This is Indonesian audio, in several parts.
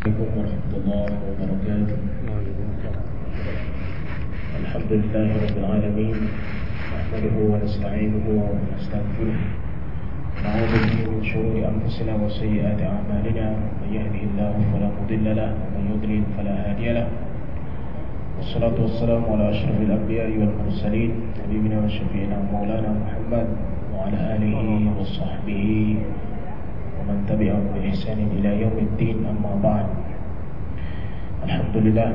عليكم ورحمة الله وبركاته. الحمد لله رب العالمين نحمده ونستعينه ونستغفره. نعوذ به من شرور أنفسنا وسيئات أعمالنا. من يهده الله فلا مضل له ومن يضلل فلا هادي له. والصلاة والسلام على أشرف الأنبياء والمرسلين حبيبنا وشفينا مولانا محمد وعلى آله وصحبه ومن تبعهم بإحسان إلى يوم الدين أما بعد Alhamdulillah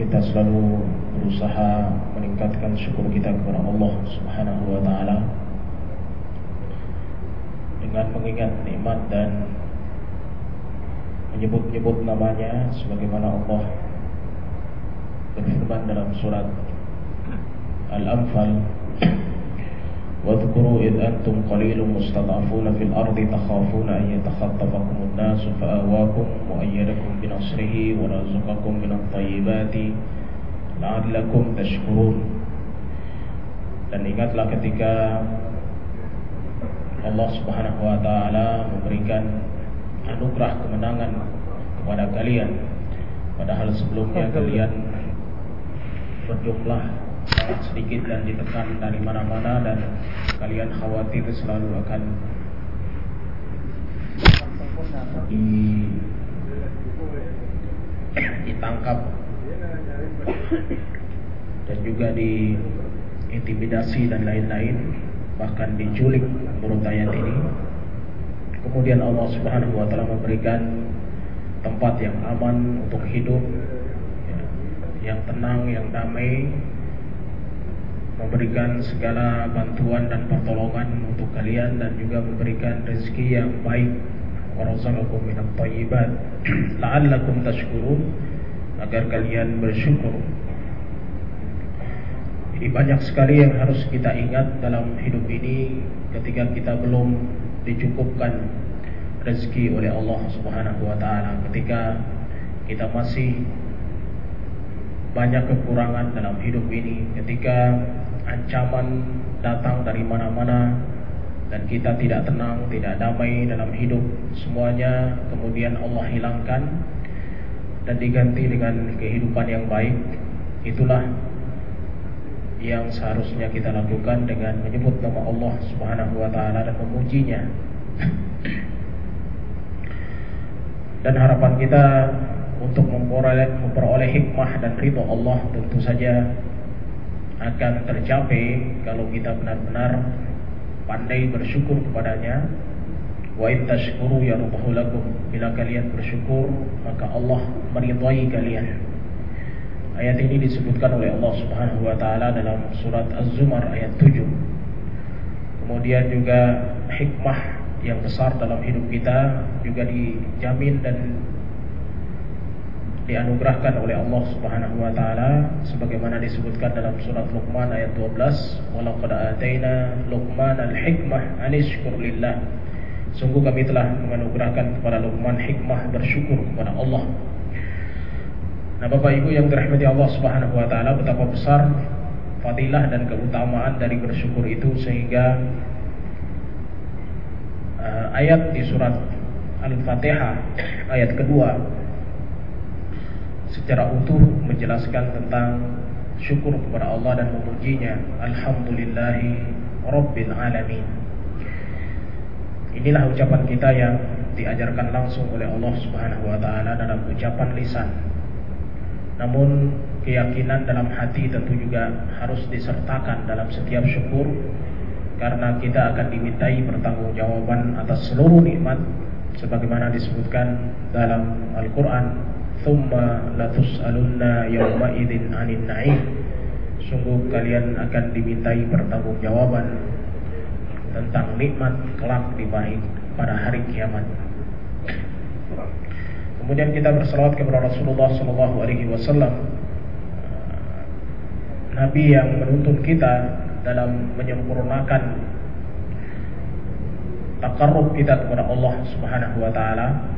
kita selalu berusaha meningkatkan syukur kita kepada Allah Subhanahu wa taala dengan mengingat nikmat dan menyebut-nyebut namanya sebagaimana Allah berfirman dalam surat Al-Anfal واذكروا إذ أنتم قليل مستضعفون في الأرض تخافون أن يتخطفكم الناس فآواكم وأيدكم بنصره ورزقكم من الطيبات لعلكم تشكرون dan ingatlah ketika Allah Subhanahu wa taala memberikan anugerah kemenangan kepada kalian padahal sebelumnya kalian berjumlah sangat sedikit dan ditekan dari mana-mana dan kalian khawatir selalu akan di, ditangkap dan juga diintimidasi dan lain-lain bahkan diculik menurut ayat ini. Kemudian Allah Subhanahu wa taala memberikan tempat yang aman untuk hidup yang tenang, yang damai memberikan segala bantuan dan pertolongan untuk kalian dan juga memberikan rezeki yang baik. Warazaqakum minat thayyibat la'allakum tashkurun. Agar kalian bersyukur. Jadi banyak sekali yang harus kita ingat dalam hidup ini ketika kita belum dicukupkan rezeki oleh Allah Subhanahu wa taala. Ketika kita masih banyak kekurangan dalam hidup ini. Ketika ancaman datang dari mana-mana dan kita tidak tenang, tidak damai dalam hidup semuanya kemudian Allah hilangkan dan diganti dengan kehidupan yang baik. Itulah yang seharusnya kita lakukan dengan menyebut nama Allah Subhanahu wa taala dan memujinya. Dan harapan kita untuk memperoleh, memperoleh hikmah dan ridho Allah tentu saja akan tercapai kalau kita benar-benar pandai bersyukur kepadanya. Wa in tashkuru yardahu lakum. Bila kalian bersyukur, maka Allah meridai kalian. Ayat ini disebutkan oleh Allah Subhanahu wa taala dalam surat Az-Zumar ayat 7. Kemudian juga hikmah yang besar dalam hidup kita juga dijamin dan dianugerahkan oleh Allah Subhanahu wa taala sebagaimana disebutkan dalam surat Luqman ayat 12 walaqad ataina Luqman al-hikmah anishkur lillah. Sungguh kami telah menganugerahkan kepada Luqman hikmah bersyukur kepada Allah. Nah Bapak Ibu yang dirahmati Allah Subhanahu wa taala betapa besar fadilah dan keutamaan dari bersyukur itu sehingga uh, ayat di surat Al-Fatihah ayat kedua secara utuh menjelaskan tentang syukur kepada Allah dan memujinya. Alhamdulillahi Rabbil Alamin. Inilah ucapan kita yang diajarkan langsung oleh Allah Subhanahu wa taala dalam ucapan lisan. Namun keyakinan dalam hati tentu juga harus disertakan dalam setiap syukur karena kita akan dimintai pertanggungjawaban atas seluruh nikmat sebagaimana disebutkan dalam Al-Qur'an thumma latus'alunna yawma idzin 'anil na'im. Sungguh kalian akan dimintai pertanggungjawaban tentang nikmat kelak di balik pada hari kiamat. Kemudian kita berselawat kepada Rasulullah sallallahu alaihi wasallam. Nabi yang menuntun kita dalam menyempurnakan takarrub kita kepada Allah Subhanahu wa taala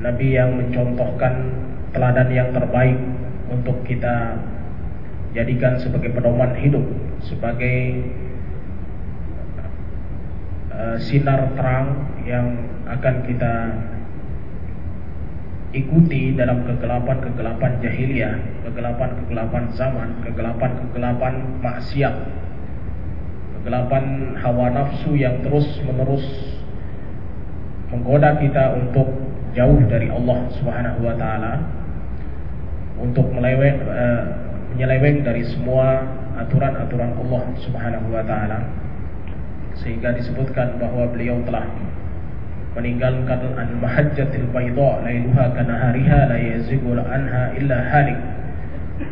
Nabi yang mencontohkan teladan yang terbaik untuk kita jadikan sebagai pedoman hidup, sebagai uh, sinar terang yang akan kita ikuti dalam kegelapan-kegelapan jahiliyah, kegelapan-kegelapan zaman, kegelapan-kegelapan maksiat, kegelapan hawa nafsu yang terus-menerus menggoda kita untuk jauh dari Allah Subhanahu wa taala, untuk meleweng uh, menyeleweng dari semua aturan-aturan Allah Subhanahu wa taala. Sehingga disebutkan bahwa beliau telah meninggalkan al-mahajjatil bayda lailuha kanahariha la yazigul anha illa halik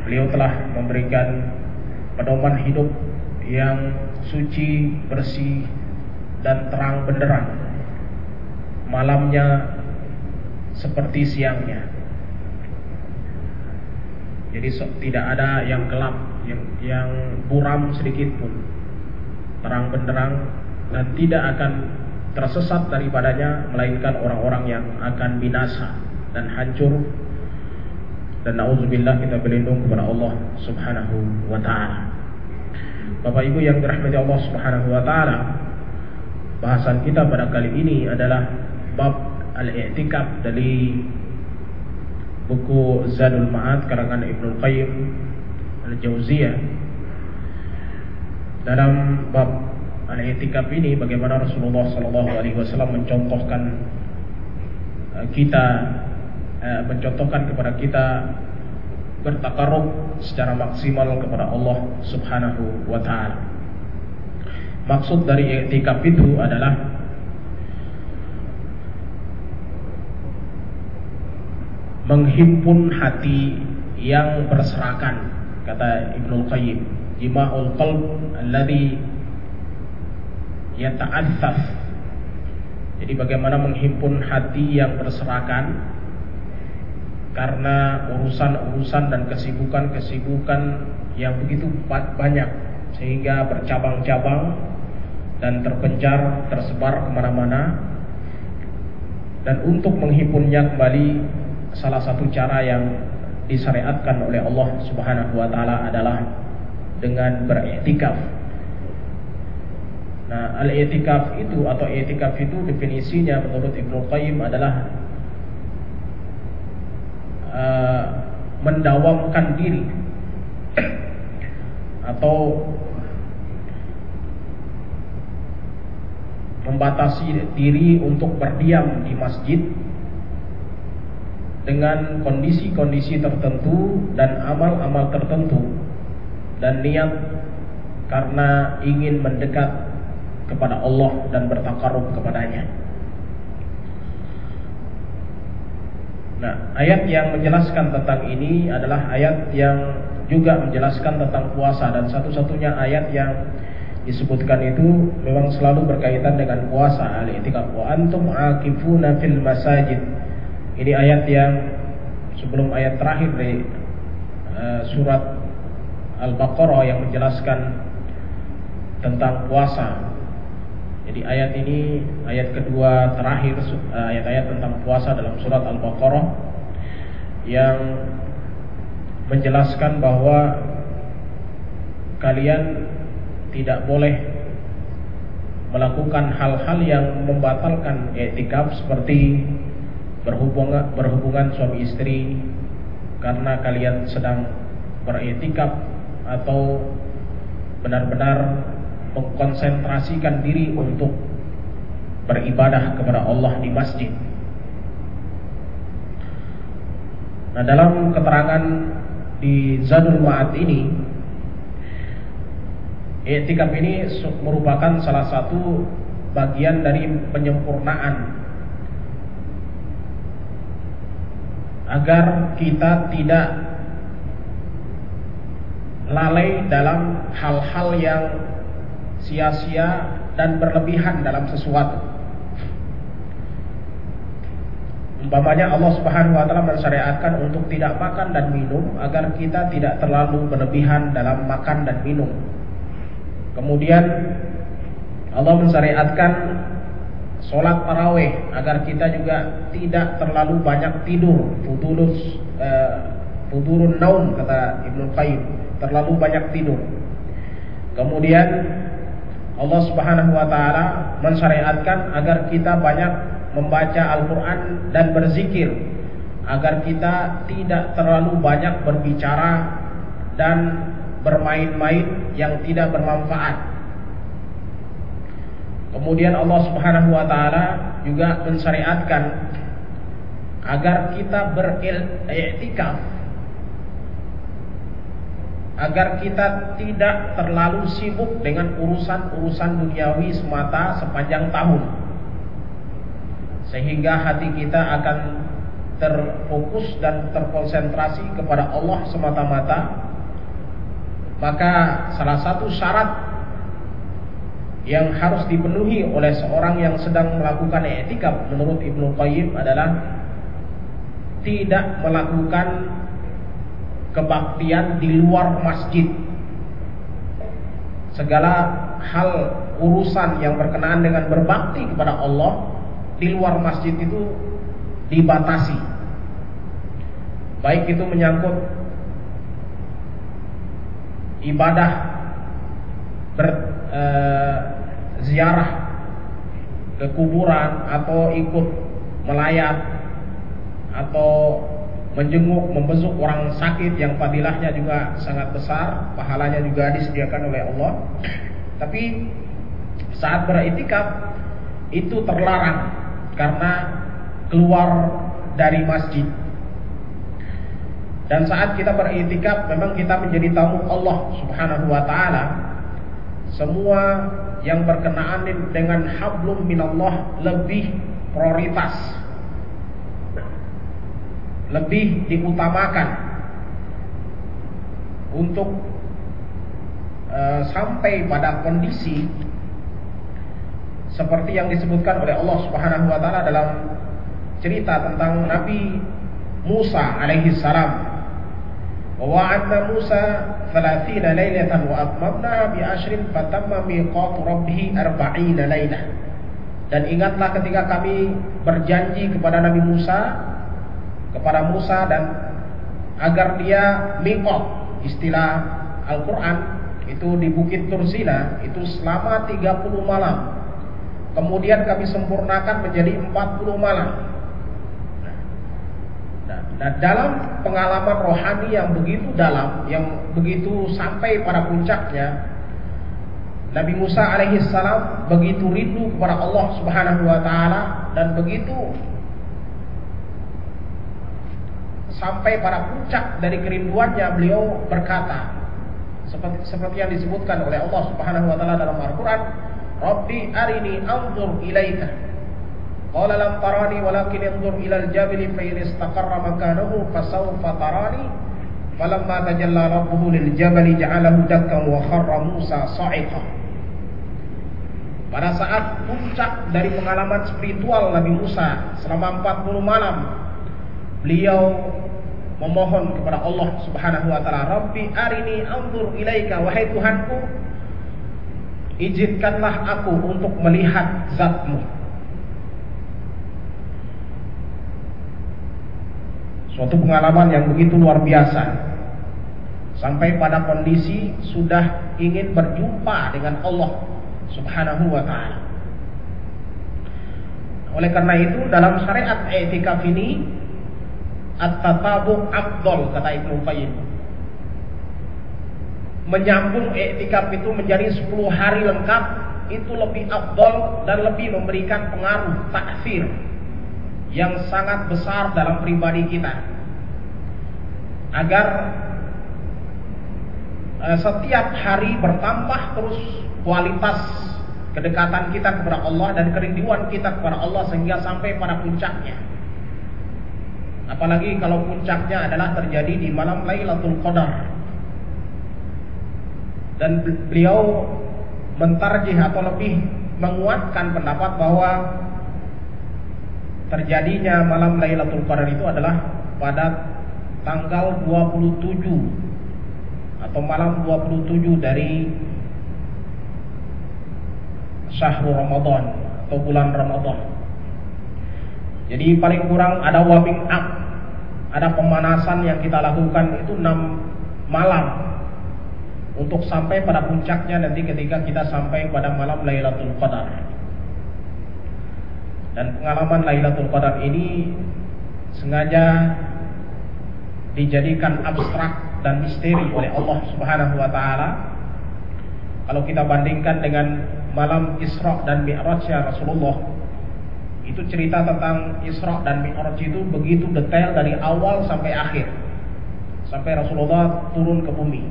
beliau telah memberikan pedoman hidup yang suci, bersih dan terang benderang malamnya seperti siangnya. Jadi tidak ada yang gelap yang, yang buram sedikit pun. Terang benderang dan tidak akan tersesat daripadanya melainkan orang-orang yang akan binasa dan hancur. Dan naudzubillah kita berlindung kepada Allah Subhanahu wa taala. Bapak Ibu yang dirahmati Allah Subhanahu wa taala, bahasan kita pada kali ini adalah bab al-i'tikaf dari buku Zadul Ma'ad karangan Ibnu Qayyim Al-Jauziyah. Dalam bab al-i'tikaf ini bagaimana Rasulullah sallallahu alaihi wasallam mencontohkan uh, kita uh, mencontohkan kepada kita bertakarub secara maksimal kepada Allah Subhanahu wa taala. Maksud dari i'tikaf itu adalah menghimpun hati yang berserakan kata Ibnu Qayyim. Jima'ul qalb alladhi yata'assaf jadi bagaimana menghimpun hati yang berserakan? Karena urusan-urusan dan kesibukan-kesibukan yang begitu banyak. Sehingga bercabang-cabang dan terpencar tersebar ke mana-mana. Dan untuk menghimpunnya kembali salah satu cara yang disyariatkan oleh Allah Subhanahu wa taala adalah dengan beriktikaf Nah, al-i'tikaf itu atau i'tikaf itu definisinya menurut Ibnu Qayyim adalah uh, mendawamkan diri. Atau membatasi diri untuk berdiam di masjid dengan kondisi-kondisi tertentu dan amal-amal tertentu dan niat karena ingin mendekat kepada Allah dan bertakarub kepadanya. Nah, ayat yang menjelaskan tentang ini adalah ayat yang juga menjelaskan tentang puasa dan satu-satunya ayat yang disebutkan itu memang selalu berkaitan dengan puasa al-i'tikaf wa antum aqifuna fil masajid. Ini ayat yang sebelum ayat terakhir dari uh, surat Al-Baqarah yang menjelaskan tentang puasa. Jadi ayat ini ayat kedua terakhir eh, ayat-ayat tentang puasa dalam surat Al-Baqarah yang menjelaskan bahwa kalian tidak boleh melakukan hal-hal yang membatalkan etikaf seperti berhubungan berhubungan suami istri karena kalian sedang beretikaf atau benar-benar mengkonsentrasikan diri untuk beribadah kepada Allah di masjid. Nah, dalam keterangan di Zadul Ma'ad ini I'tikaf ini merupakan salah satu bagian dari penyempurnaan agar kita tidak lalai dalam hal-hal yang sia-sia dan berlebihan dalam sesuatu. Umpamanya Allah Subhanahu wa taala mensyariatkan untuk tidak makan dan minum agar kita tidak terlalu berlebihan dalam makan dan minum. Kemudian Allah mensyariatkan sholat taraweh agar kita juga tidak terlalu banyak tidur. Uh, futurun naum kata Ibnu Qayyim, terlalu banyak tidur. Kemudian Allah Subhanahu wa taala mensyariatkan agar kita banyak membaca Al-Qur'an dan berzikir agar kita tidak terlalu banyak berbicara dan bermain-main yang tidak bermanfaat. Kemudian Allah Subhanahu wa taala juga mensyariatkan agar kita beriktikaf agar kita tidak terlalu sibuk dengan urusan-urusan duniawi semata sepanjang tahun sehingga hati kita akan terfokus dan terkonsentrasi kepada Allah semata-mata. Maka salah satu syarat yang harus dipenuhi oleh seorang yang sedang melakukan etikaf menurut Ibnu Qayyim adalah tidak melakukan kebaktian di luar masjid. Segala hal urusan yang berkenaan dengan berbakti kepada Allah di luar masjid itu dibatasi. Baik itu menyangkut ibadah ber, eh, ziarah ke kuburan atau ikut melayat atau menjenguk, membesuk orang sakit yang fadilahnya juga sangat besar, pahalanya juga disediakan oleh Allah. Tapi saat beriktikaf itu terlarang karena keluar dari masjid. Dan saat kita beriktikaf memang kita menjadi tamu Allah Subhanahu wa taala. Semua yang berkenaan dengan hablum minallah lebih prioritas lebih diutamakan untuk uh, sampai pada kondisi seperti yang disebutkan oleh Allah Subhanahu wa taala dalam cerita tentang Nabi Musa alaihi salam. bahwa Musa ثلاثين ليلة وأتممناها بعشر فتم ميقات ربه أربعين ليلة dan ingatlah ketika kami berjanji kepada Nabi Musa kepada Musa dan agar dia miqat istilah Al-Quran itu di Bukit Tursina itu selama 30 malam kemudian kami sempurnakan menjadi 40 malam Nah dalam pengalaman rohani yang begitu dalam, yang begitu sampai pada puncaknya, Nabi Musa alaihissalam begitu rindu kepada Allah Subhanahu wa taala dan begitu sampai pada puncak dari kerinduannya beliau berkata seperti seperti yang disebutkan oleh Allah Subhanahu wa taala dalam Al-Qur'an, "Rabbi arini anzur ilaika." Qala lam tarani walakin anzur ila al-jabali fa in istaqarra makanahu fasawfa tarani falamma tajalla rabbuhu lil jabali ja'alahu dakkan wa kharra Musa sa'iqa. Pada saat puncak dari pengalaman spiritual Nabi Musa selama 40 malam beliau memohon kepada Allah Subhanahu wa taala, "Rabbi arini anzur ilaika wahai Tuhanku, izinkanlah aku untuk melihat zatmu." Suatu pengalaman yang begitu luar biasa. Sampai pada kondisi sudah ingin berjumpa dengan Allah Subhanahu wa taala. Oleh karena itu dalam syariat etikaf ini at-tatabu afdol kata Ibnu Qayyim. Menyambung etikaf itu menjadi 10 hari lengkap itu lebih afdol dan lebih memberikan pengaruh taksir yang sangat besar dalam pribadi kita. Agar uh, setiap hari bertambah terus kualitas kedekatan kita kepada Allah dan kerinduan kita kepada Allah sehingga sampai pada puncaknya. Apalagi kalau puncaknya adalah terjadi di malam Lailatul Qadar. Dan beliau mentarjih atau lebih menguatkan pendapat bahwa terjadinya malam Lailatul Qadar itu adalah pada tanggal 27 atau malam 27 dari syahrul Ramadan atau bulan Ramadan. Jadi paling kurang ada warming up, ada pemanasan yang kita lakukan itu 6 malam untuk sampai pada puncaknya nanti ketika kita sampai pada malam Lailatul Qadar. Dan pengalaman Lailatul Qadar ini sengaja dijadikan abstrak dan misteri oleh Allah Subhanahu wa taala. Kalau kita bandingkan dengan malam Isra dan Mi'raj ya Rasulullah, itu cerita tentang Isra dan Mi'raj itu begitu detail dari awal sampai akhir. Sampai Rasulullah turun ke bumi.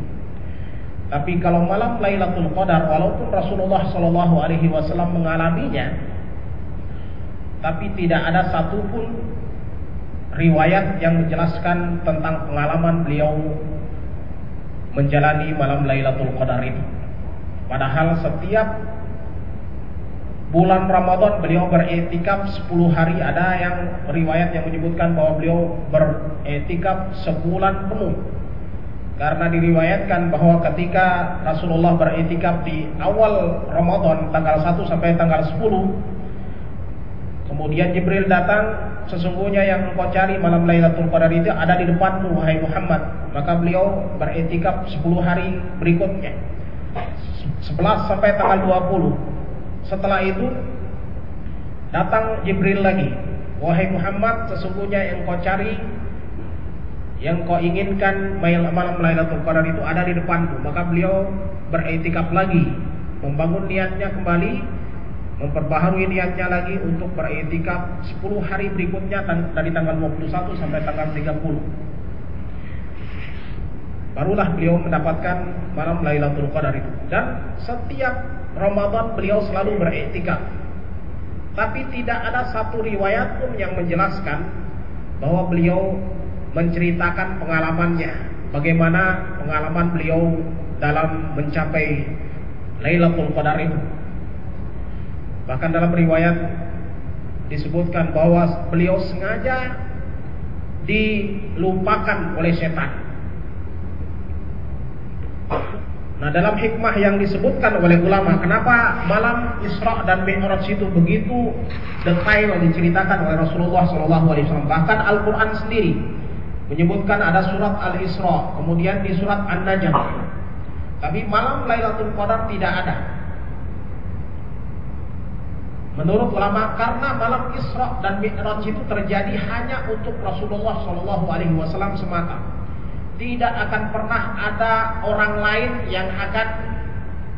Tapi kalau malam Lailatul Qadar walaupun Rasulullah Shallallahu alaihi wasallam mengalaminya tapi tidak ada satupun riwayat yang menjelaskan tentang pengalaman beliau menjalani malam Lailatul Qadar itu. Padahal setiap bulan Ramadan beliau beretikaf 10 hari ada yang riwayat yang menyebutkan bahwa beliau beretikaf sebulan penuh. Karena diriwayatkan bahwa ketika Rasulullah beretikaf di awal Ramadan tanggal 1 sampai tanggal 10 Kemudian Jibril datang, sesungguhnya yang engkau cari malam Lailatul Qadar itu ada di depanmu wahai Muhammad. Maka beliau beretikaf 10 hari berikutnya. 11 sampai tanggal 20. Setelah itu datang Jibril lagi. Wahai Muhammad, sesungguhnya yang kau cari yang kau inginkan malam Lailatul Qadar itu ada di depanmu. Maka beliau beretikaf lagi, membangun niatnya kembali memperbaharui niatnya lagi untuk beretikaf 10 hari berikutnya dari tanggal 21 sampai tanggal 30. Barulah beliau mendapatkan malam Lailatul Qadar itu. Dan setiap Ramadan beliau selalu beretikaf. Tapi tidak ada satu riwayat pun yang menjelaskan bahwa beliau menceritakan pengalamannya. Bagaimana pengalaman beliau dalam mencapai Lailatul Qadar itu. Bahkan dalam riwayat disebutkan bahwa beliau sengaja dilupakan oleh setan. Nah dalam hikmah yang disebutkan oleh ulama Kenapa malam Isra dan Mi'raj itu begitu detail diceritakan oleh Rasulullah SAW Bahkan Al-Quran sendiri Menyebutkan ada surat Al-Isra Kemudian di surat An-Najm. Tapi malam Lailatul Qadar tidak ada Menurut ulama karena malam Isra dan Mi'raj itu terjadi hanya untuk Rasulullah Shallallahu Alaihi Wasallam semata. Tidak akan pernah ada orang lain yang akan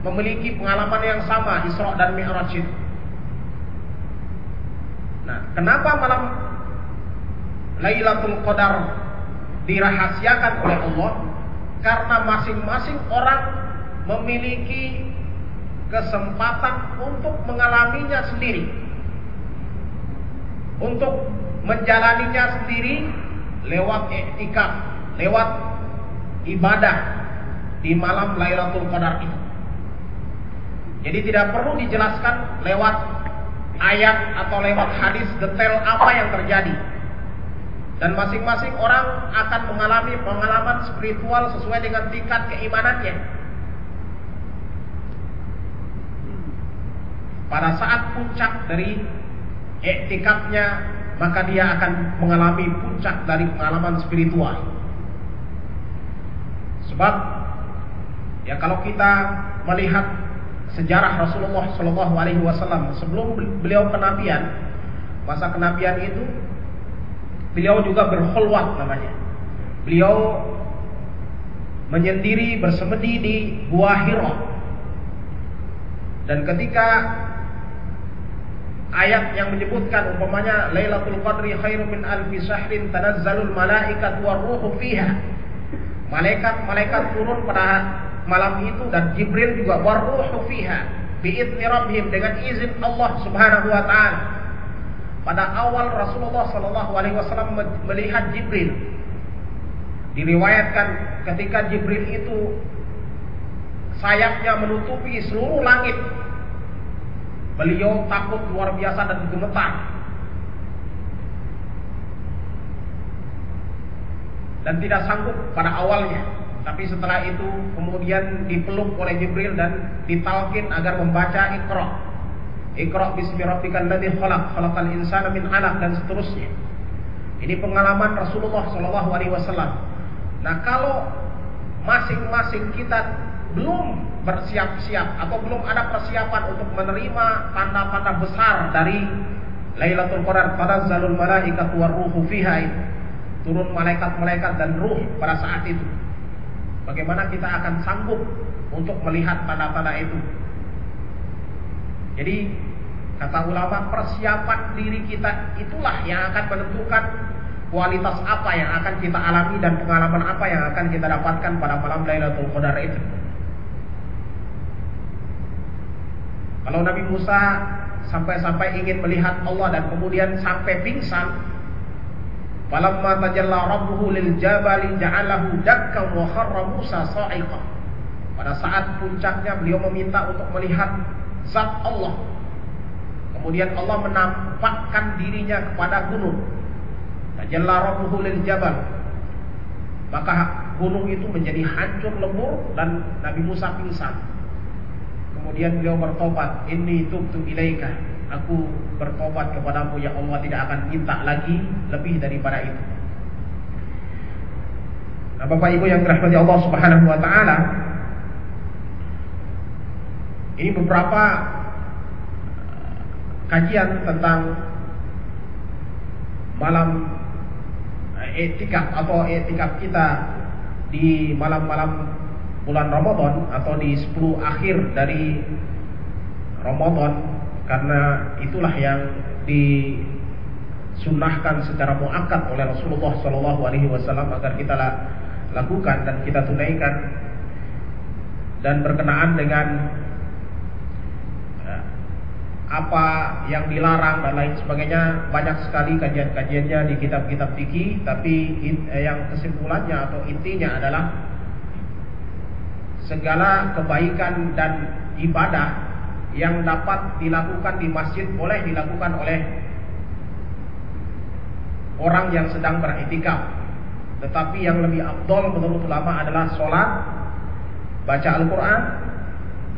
memiliki pengalaman yang sama Isra dan Mi'raj itu. Nah, kenapa malam Lailatul Qadar dirahasiakan oleh Allah? Karena masing-masing orang memiliki kesempatan untuk mengalaminya sendiri. Untuk menjalaninya sendiri lewat etika, lewat ibadah di malam Lailatul Qadar itu. Jadi tidak perlu dijelaskan lewat ayat atau lewat hadis detail apa yang terjadi. Dan masing-masing orang akan mengalami pengalaman spiritual sesuai dengan tingkat keimanannya. Pada saat puncak dari iktikafnya maka dia akan mengalami puncak dari pengalaman spiritual. Sebab ya kalau kita melihat sejarah Rasulullah Shallallahu Alaihi Wasallam sebelum beliau kenabian, masa kenabian itu beliau juga berkhulwat namanya. Beliau menyendiri bersemedi di Gua Hira. Dan ketika ayat yang menyebutkan umpamanya Lailatul Qadri khairu min alfi syahrin tanazzalul malaikat waruhu fiha. Malaikat-malaikat turun pada malam itu dan Jibril juga waruhu fiha biidzni rabbihim dengan izin Allah Subhanahu wa taala. Pada awal Rasulullah sallallahu alaihi wasallam melihat Jibril diriwayatkan ketika Jibril itu sayapnya menutupi seluruh langit Beliau takut luar biasa dan gemetar. Dan tidak sanggup pada awalnya. Tapi setelah itu kemudian dipeluk oleh Jibril dan ditalkin agar membaca Iqra. Iqra bismi rabbikal ladzi khalaq, khalaqal insana min 'alaq dan seterusnya. Ini pengalaman Rasulullah Shallallahu alaihi wasallam. Nah, kalau masing-masing kita belum bersiap-siap atau belum ada persiapan untuk menerima tanda-tanda besar dari Lailatul Qadar tanazzalul malaikatu waruhu fiha turun malaikat-malaikat dan ruh pada saat itu. Bagaimana kita akan sanggup untuk melihat tanda-tanda itu? Jadi kata ulama persiapan diri kita itulah yang akan menentukan kualitas apa yang akan kita alami dan pengalaman apa yang akan kita dapatkan pada malam Lailatul Qadar itu. Kalau Nabi Musa sampai-sampai ingin melihat Allah dan kemudian sampai pingsan, Falamma tajalla rabbuhu lil jabali ja'alahu dakkan wa kharra Musa sa'iqa. Pada saat puncaknya beliau meminta untuk melihat zat Allah. Kemudian Allah menampakkan dirinya kepada gunung. Tajalla rabbuhu lil jabal. Maka gunung itu menjadi hancur lebur dan Nabi Musa pingsan. Kemudian beliau bertobat, "Inni tubtu ilaika." Aku bertobat kepadamu ya Allah tidak akan minta lagi lebih daripada itu. Nah, Bapak Ibu yang dirahmati Allah Subhanahu wa taala, ini beberapa uh, kajian tentang malam uh, etika atau etika kita di malam-malam bulan Ramadan atau di 10 akhir dari Ramadan karena itulah yang disunahkan secara muakkad oleh Rasulullah Shallallahu Alaihi Wasallam agar kita lakukan dan kita tunaikan. Dan berkenaan dengan ya, apa yang dilarang dan lain sebagainya banyak sekali kajian-kajiannya di kitab-kitab fikih tapi eh, yang kesimpulannya atau intinya adalah segala kebaikan dan ibadah yang dapat dilakukan di masjid boleh dilakukan oleh orang yang sedang beritikaf. Tetapi yang lebih abdol menurut ulama adalah sholat, baca Al-Quran,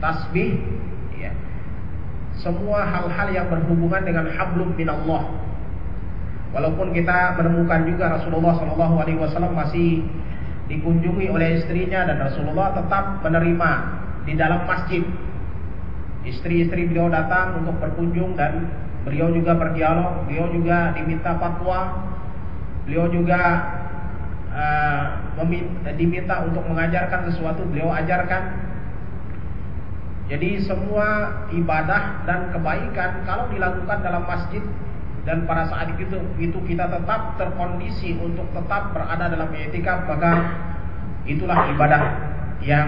tasbih, ya. semua hal-hal yang berhubungan dengan hablum min Allah. Walaupun kita menemukan juga Rasulullah Shallallahu Alaihi Wasallam masih dikunjungi oleh istrinya dan Rasulullah tetap menerima di dalam masjid Istri-istri beliau datang untuk berkunjung dan beliau juga berdialog, beliau juga diminta fatwa, beliau juga uh, diminta untuk mengajarkan sesuatu, beliau ajarkan. Jadi semua ibadah dan kebaikan kalau dilakukan dalam masjid dan pada saat itu itu kita tetap terkondisi untuk tetap berada dalam etika maka itulah ibadah yang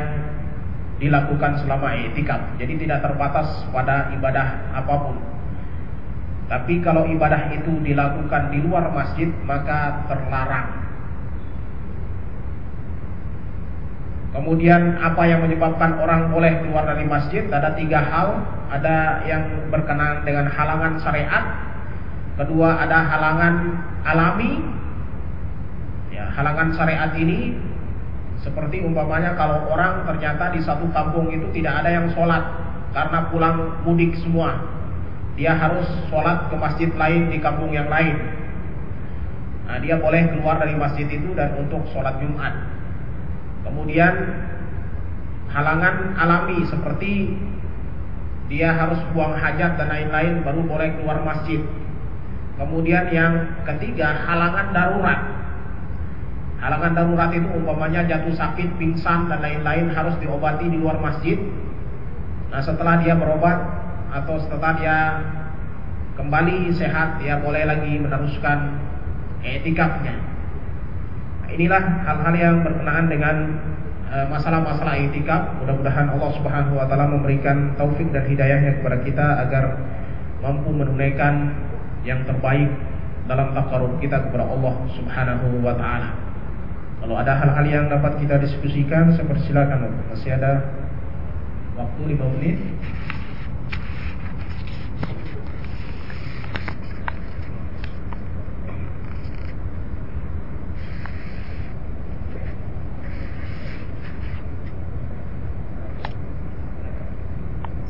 dilakukan selama etikaf. Jadi tidak terbatas pada ibadah apa pun. Tapi kalau ibadah itu dilakukan di luar masjid maka terlarang. Kemudian apa yang menyebabkan orang boleh keluar dari masjid? Ada tiga hal. Ada yang berkenaan dengan halangan syariat. Kedua ada halangan alami. Ya, halangan syariat ini seperti umpamanya kalau orang ternyata di satu kampung itu tidak ada yang sholat karena pulang mudik semua. Dia harus sholat ke masjid lain di kampung yang lain. Nah, dia boleh keluar dari masjid itu dan untuk sholat Jumat. Kemudian halangan alami seperti dia harus buang hajat dan lain-lain baru boleh keluar masjid. Kemudian yang ketiga halangan darurat Halangan darurat itu umpamanya jatuh sakit, pingsan dan lain-lain harus diobati di luar masjid. Nah setelah dia berobat atau setelah dia kembali sehat, dia boleh lagi meneruskan etikafnya. Nah, inilah hal-hal yang berkenaan dengan e, masalah-masalah etikaf. Mudah-mudahan Allah Subhanahu wa taala memberikan taufik dan hidayahnya kepada kita agar mampu menunaikan yang terbaik dalam takarub kita kepada Allah Subhanahu wa taala. Kalau ada hal-hal yang dapat kita diskusikan, saya persilakan. Masih ada waktu 5 menit.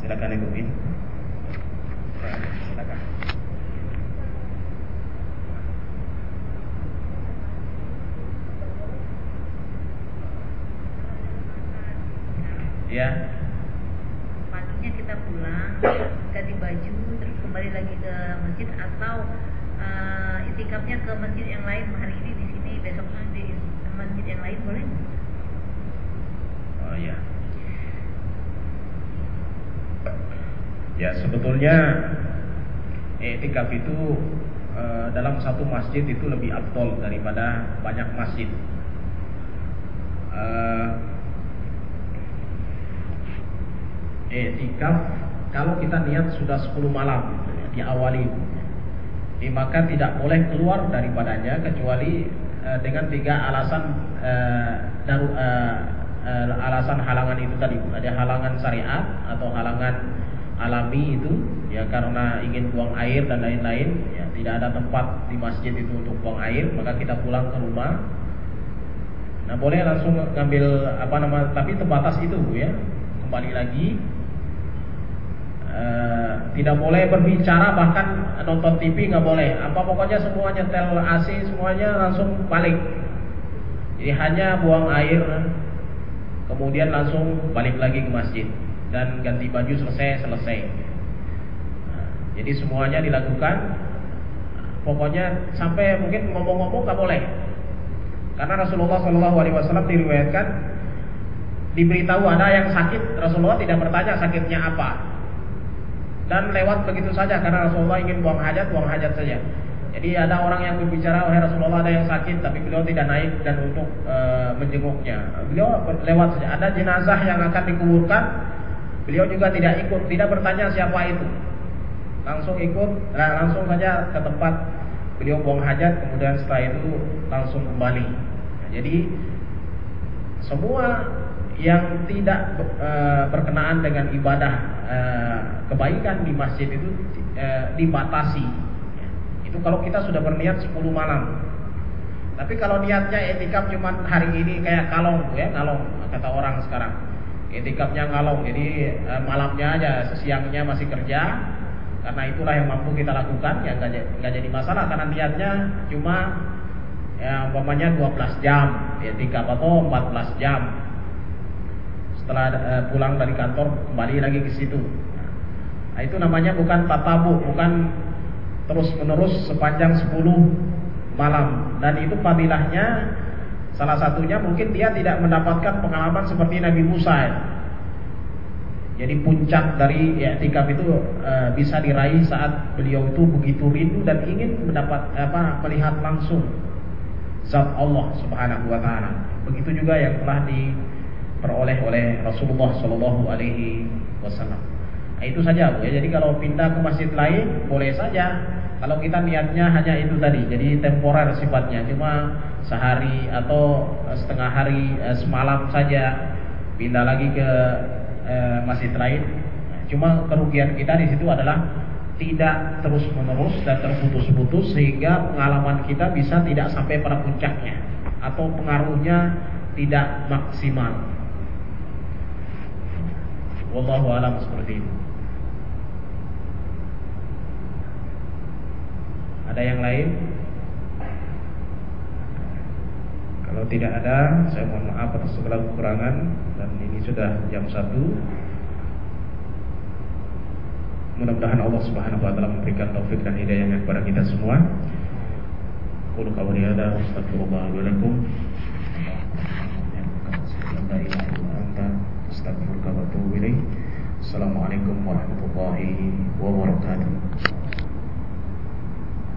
Silakan Ibu. ya paginya kita pulang ganti baju terus kembali lagi ke masjid atau uh, itikafnya ke masjid yang lain hari ini di sini besoknya di masjid yang lain boleh? Oh ya. Ya sebetulnya etikaf itu uh, dalam satu masjid itu lebih afdol daripada banyak masjid. Uh, etikaf kalau kita niat sudah 10 malam diawali ya, maka tidak boleh keluar daripadanya kecuali uh, dengan tiga alasan daru, uh, uh, alasan halangan itu tadi ada halangan syariat atau halangan alami itu ya karena ingin buang air dan lain-lain ya tidak ada tempat di masjid itu untuk buang air maka kita pulang ke rumah. Nah boleh langsung ngambil apa nama tapi terbatas itu ya. Kembali lagi Uh, tidak boleh berbicara bahkan nonton TV nggak boleh. Apa pokoknya semuanya tel AC semuanya langsung balik. Jadi hanya buang air kemudian langsung balik lagi ke masjid dan ganti baju selesai selesai nah, jadi semuanya dilakukan pokoknya sampai mungkin ngomong-ngomong nggak boleh karena Rasulullah Shallallahu Alaihi Wasallam diriwayatkan diberitahu ada yang sakit Rasulullah tidak bertanya sakitnya apa dan lewat begitu saja karena Rasulullah ingin buang hajat, buang hajat saja. Jadi ada orang yang berbicara, wahai Rasulullah ada yang sakit, tapi beliau tidak naik dan untuk e, menjenguknya. Beliau lewat saja. Ada jenazah yang akan dikuburkan, beliau juga tidak ikut, tidak bertanya siapa itu. Langsung ikut, nah, langsung saja ke tempat beliau buang hajat, kemudian setelah itu langsung kembali. Nah, jadi semua yang tidak e, berkenaan dengan ibadah e, kebaikan di masjid itu e, dibatasi. Itu kalau kita sudah berniat 10 malam. Tapi kalau niatnya etikaf cuma hari ini kayak kalong ya, kalong kata orang sekarang. Etikafnya ngalong, jadi e, malamnya aja, siangnya masih kerja. Karena itulah yang mampu kita lakukan, ya nggak jadi masalah. Karena niatnya cuma ya umpamanya 12 jam, etikaf atau 14 jam. Setelah uh, pulang dari kantor kembali lagi ke situ. Nah, itu namanya bukan tatabu, bukan terus menerus sepanjang 10 malam. Dan itu fadilahnya salah satunya mungkin dia tidak mendapatkan pengalaman seperti Nabi Musa. Ya. Jadi puncak dari i'tikaf itu uh, bisa diraih saat beliau itu begitu rindu dan ingin mendapat apa melihat langsung zat Allah Subhanahu wa taala. Begitu juga yang telah di diperoleh oleh Rasulullah Shallallahu Alaihi Wasallam. Nah, itu saja bu ya. Jadi kalau pindah ke masjid lain boleh saja. Kalau kita niatnya hanya itu tadi, jadi temporer sifatnya, cuma sehari atau eh, setengah hari eh, semalam saja pindah lagi ke eh, masjid lain. Nah, cuma kerugian kita di situ adalah tidak terus menerus dan terputus-putus sehingga pengalaman kita bisa tidak sampai pada puncaknya atau pengaruhnya tidak maksimal. Wallahu alam seperti itu. Ada yang lain? Kalau tidak ada, saya mohon maaf atas segala kekurangan dan ini sudah jam 1. Mudah-mudahan Allah Subhanahu wa taala memberikan taufik dan hidayahnya kepada kita semua. Qul qawli hadza astaghfirullah wa lakum. Assalamualaikum warahmatullahi wabarakatuh.